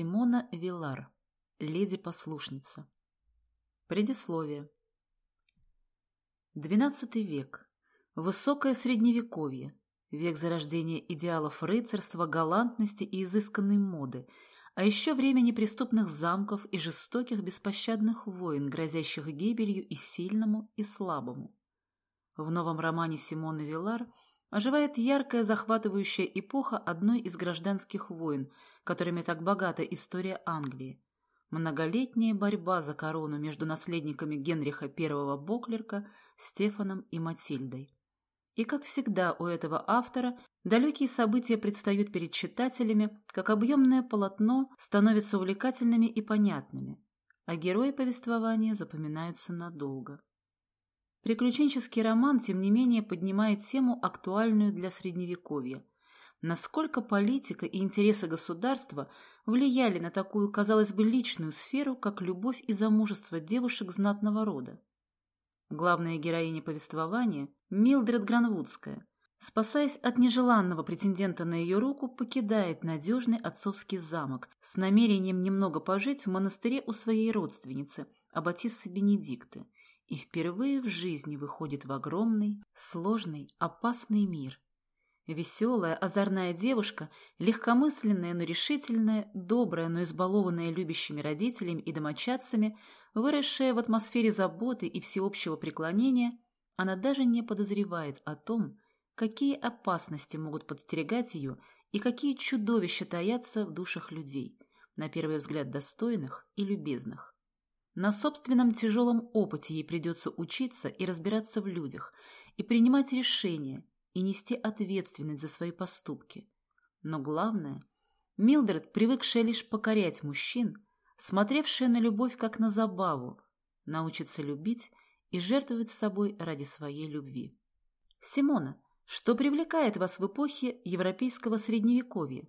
Симона Вилар. Леди-послушница. Предисловие. XII век. Высокое средневековье. Век зарождения идеалов рыцарства, галантности и изысканной моды, а еще время неприступных замков и жестоких беспощадных войн, грозящих гибелью и сильному, и слабому. В новом романе Симоны Вилар оживает яркая захватывающая эпоха одной из гражданских войн, которыми так богата история Англии. Многолетняя борьба за корону между наследниками Генриха I Боклерка, Стефаном и Матильдой. И, как всегда у этого автора, далекие события предстают перед читателями, как объемное полотно становятся увлекательными и понятными, а герои повествования запоминаются надолго. Приключенческий роман, тем не менее, поднимает тему, актуальную для Средневековья. Насколько политика и интересы государства влияли на такую, казалось бы, личную сферу, как любовь и замужество девушек знатного рода? Главная героиня повествования – Милдред Гранвудская, спасаясь от нежеланного претендента на ее руку, покидает надежный отцовский замок с намерением немного пожить в монастыре у своей родственницы, аббатиссы Бенедикты – и впервые в жизни выходит в огромный, сложный, опасный мир. Веселая, озорная девушка, легкомысленная, но решительная, добрая, но избалованная любящими родителями и домочадцами, выросшая в атмосфере заботы и всеобщего преклонения, она даже не подозревает о том, какие опасности могут подстерегать ее и какие чудовища таятся в душах людей, на первый взгляд достойных и любезных. На собственном тяжелом опыте ей придется учиться и разбираться в людях, и принимать решения, и нести ответственность за свои поступки. Но главное, Милдред, привыкшая лишь покорять мужчин, смотревшая на любовь как на забаву, научится любить и жертвовать собой ради своей любви. Симона, что привлекает вас в эпохе европейского средневековья?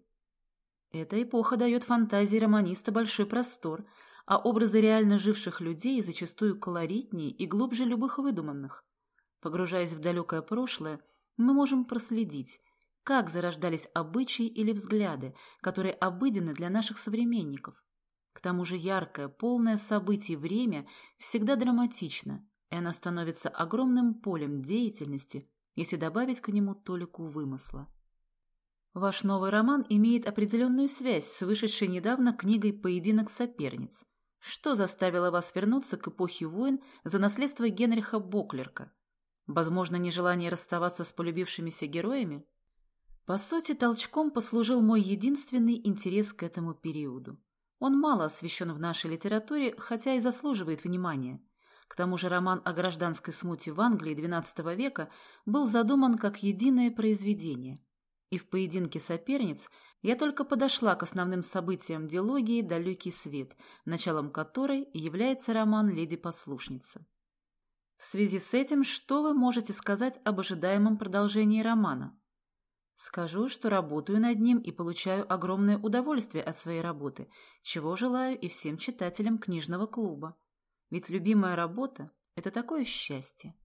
Эта эпоха дает фантазии романиста большой простор – а образы реально живших людей зачастую колоритнее и глубже любых выдуманных. Погружаясь в далекое прошлое, мы можем проследить, как зарождались обычаи или взгляды, которые обыденны для наших современников. К тому же яркое, полное событий время всегда драматично, и она становится огромным полем деятельности, если добавить к нему толику вымысла. Ваш новый роман имеет определенную связь с вышедшей недавно книгой «Поединок соперниц», что заставило вас вернуться к эпохе войн за наследство Генриха Боклерка? Возможно, нежелание расставаться с полюбившимися героями? По сути, толчком послужил мой единственный интерес к этому периоду. Он мало освещен в нашей литературе, хотя и заслуживает внимания. К тому же роман о гражданской смуте в Англии XII века был задуман как единое произведение. И в поединке соперниц – я только подошла к основным событиям диалогии «Далекий свет», началом которой является роман «Леди-послушница». В связи с этим, что вы можете сказать об ожидаемом продолжении романа? Скажу, что работаю над ним и получаю огромное удовольствие от своей работы, чего желаю и всем читателям книжного клуба. Ведь любимая работа – это такое счастье.